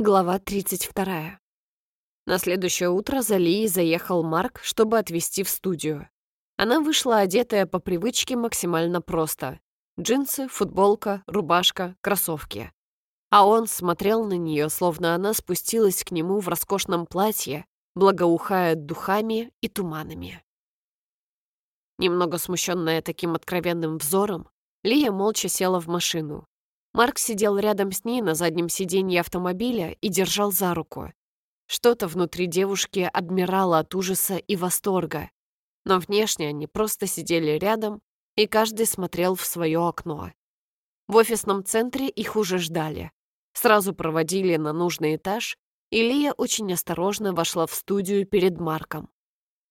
Глава 32. На следующее утро за Лией заехал Марк, чтобы отвезти в студию. Она вышла одетая по привычке максимально просто. Джинсы, футболка, рубашка, кроссовки. А он смотрел на нее, словно она спустилась к нему в роскошном платье, благоухая духами и туманами. Немного смущенная таким откровенным взором, Лия молча села в машину. Марк сидел рядом с ней на заднем сиденье автомобиля и держал за руку. Что-то внутри девушки адмирало от ужаса и восторга. Но внешне они просто сидели рядом, и каждый смотрел в свое окно. В офисном центре их уже ждали. Сразу проводили на нужный этаж, и Лия очень осторожно вошла в студию перед Марком.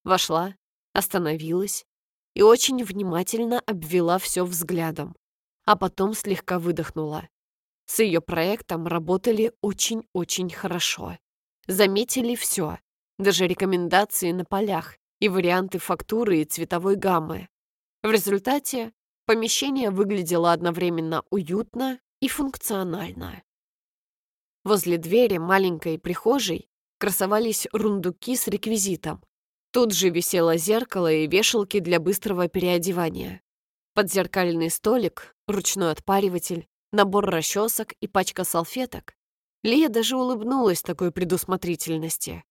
Вошла, остановилась и очень внимательно обвела все взглядом а потом слегка выдохнула. С ее проектом работали очень-очень хорошо. Заметили все, даже рекомендации на полях и варианты фактуры и цветовой гаммы. В результате помещение выглядело одновременно уютно и функционально. Возле двери маленькой прихожей красовались рундуки с реквизитом. Тут же висело зеркало и вешалки для быстрого переодевания. Подзеркальный столик, ручной отпариватель, набор расчесок и пачка салфеток. Лия даже улыбнулась такой предусмотрительности.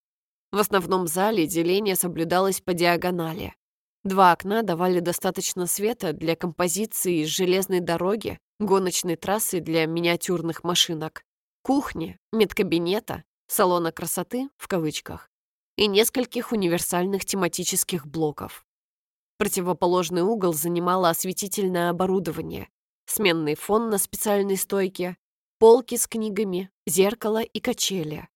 В основном зале деление соблюдалось по диагонали. Два окна давали достаточно света для композиции из железной дороги, гоночной трассы для миниатюрных машинок, кухни, медкабинета, салона красоты, в кавычках, и нескольких универсальных тематических блоков. Противоположный угол занимало осветительное оборудование, сменный фон на специальной стойке, полки с книгами, зеркало и качели.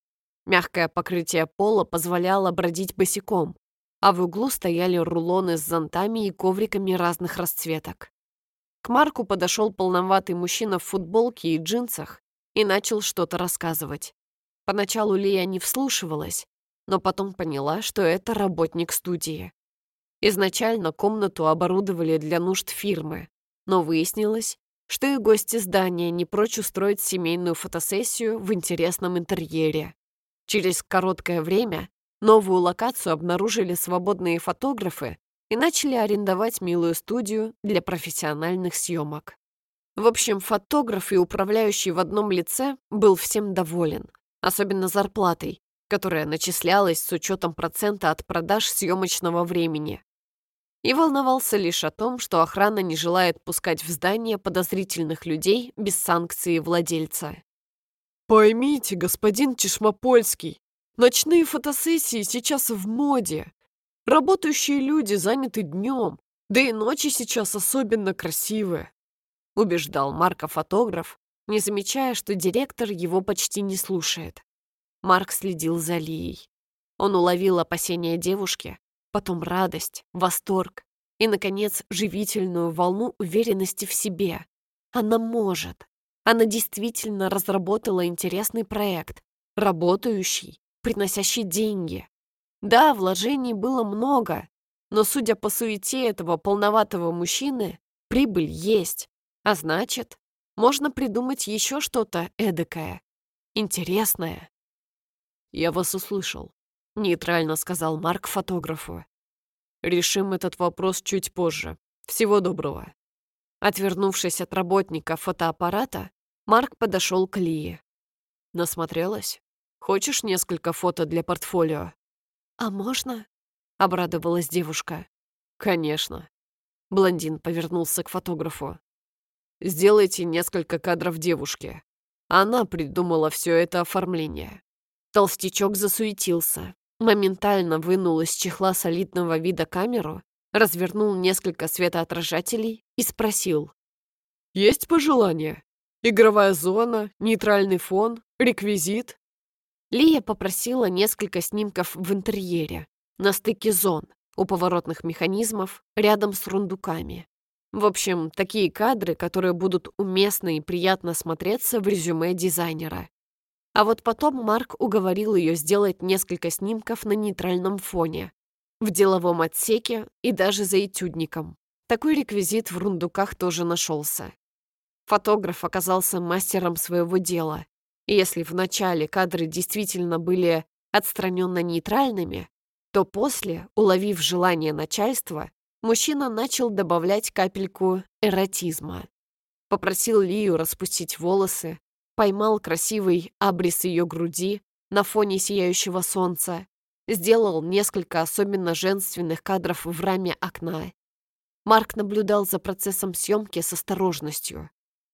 Мягкое покрытие пола позволяло бродить босиком, а в углу стояли рулоны с зонтами и ковриками разных расцветок. К Марку подошел полноватый мужчина в футболке и джинсах и начал что-то рассказывать. Поначалу Лия не вслушивалась, но потом поняла, что это работник студии. Изначально комнату оборудовали для нужд фирмы, но выяснилось, что и гости здания не прочь устроить семейную фотосессию в интересном интерьере. Через короткое время новую локацию обнаружили свободные фотографы и начали арендовать милую студию для профессиональных съемок. В общем, фотограф и управляющий в одном лице был всем доволен, особенно зарплатой, которая начислялась с учетом процента от продаж съемочного времени и волновался лишь о том, что охрана не желает пускать в здание подозрительных людей без санкции владельца. «Поймите, господин Чешмопольский, ночные фотосессии сейчас в моде. Работающие люди заняты днем, да и ночи сейчас особенно красивые», убеждал Марка фотограф, не замечая, что директор его почти не слушает. Марк следил за Лией. Он уловил опасения девушки, потом радость, восторг и, наконец, живительную волну уверенности в себе. Она может. Она действительно разработала интересный проект, работающий, приносящий деньги. Да, вложений было много, но, судя по суете этого полноватого мужчины, прибыль есть, а значит, можно придумать еще что-то эдакое, интересное. «Я вас услышал», — нейтрально сказал Марк фотографу. «Решим этот вопрос чуть позже. Всего доброго». Отвернувшись от работника фотоаппарата, Марк подошел к Лии. «Насмотрелась? Хочешь несколько фото для портфолио?» «А можно?» — обрадовалась девушка. «Конечно». Блондин повернулся к фотографу. «Сделайте несколько кадров девушки. Она придумала все это оформление». Толстячок засуетился, моментально вынул из чехла солидного вида камеру, развернул несколько светоотражателей и спросил. «Есть пожелания? Игровая зона, нейтральный фон, реквизит?» Лия попросила несколько снимков в интерьере, на стыке зон, у поворотных механизмов, рядом с рундуками. В общем, такие кадры, которые будут уместно и приятно смотреться в резюме дизайнера. А вот потом Марк уговорил ее сделать несколько снимков на нейтральном фоне, в деловом отсеке и даже за этюдником. Такой реквизит в рундуках тоже нашелся. Фотограф оказался мастером своего дела Если в начале кадры действительно были отстраненно нейтральными, то после, уловив желание начальства, мужчина начал добавлять капельку эротизма. Попросил Лию распустить волосы, поймал красивый абрис ее груди на фоне сияющего солнца, сделал несколько особенно женственных кадров в раме окна. Марк наблюдал за процессом съемки с осторожностью.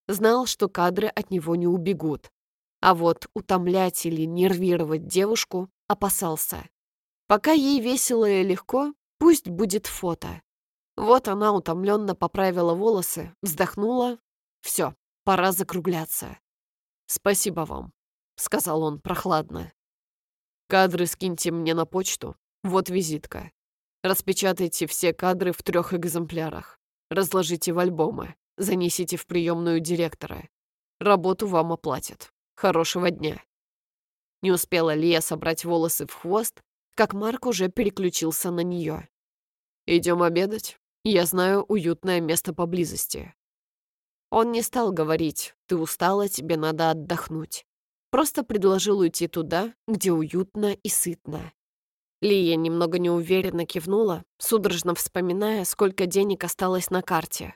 Знал, что кадры от него не убегут. А вот утомлять или нервировать девушку опасался. Пока ей весело и легко, пусть будет фото. Вот она утомленно поправила волосы, вздохнула. Все, пора закругляться. «Спасибо вам», — сказал он прохладно. «Кадры скиньте мне на почту. Вот визитка. Распечатайте все кадры в трех экземплярах. Разложите в альбомы. Занесите в приемную директора. Работу вам оплатят. Хорошего дня». Не успела Лия собрать волосы в хвост, как Марк уже переключился на нее. «Идем обедать? Я знаю уютное место поблизости». Он не стал говорить «ты устала, тебе надо отдохнуть». Просто предложил уйти туда, где уютно и сытно. Лия немного неуверенно кивнула, судорожно вспоминая, сколько денег осталось на карте.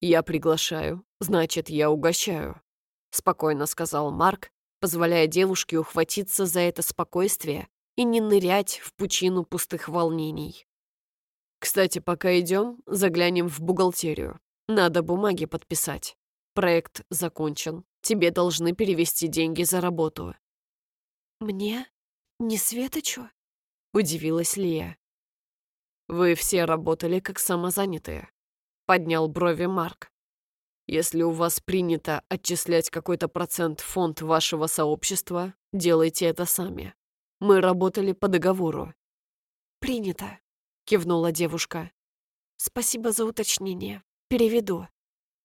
«Я приглашаю, значит, я угощаю», — спокойно сказал Марк, позволяя девушке ухватиться за это спокойствие и не нырять в пучину пустых волнений. «Кстати, пока идем, заглянем в бухгалтерию. Надо бумаги подписать. Проект закончен. Тебе должны перевести деньги за работу». «Мне? Не Светочу?» — удивилась Лия. «Вы все работали как самозанятые», — поднял брови Марк. «Если у вас принято отчислять какой-то процент фонд вашего сообщества, делайте это сами. Мы работали по договору». «Принято», — кивнула девушка. «Спасибо за уточнение. Переведу».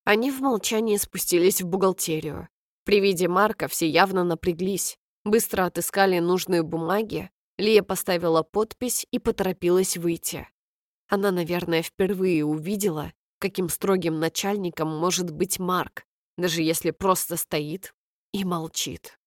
Они в молчании спустились в бухгалтерию. При виде Марка все явно напряглись, быстро отыскали нужные бумаги. Лия поставила подпись и поторопилась выйти. Она, наверное, впервые увидела, каким строгим начальником может быть Марк, даже если просто стоит и молчит.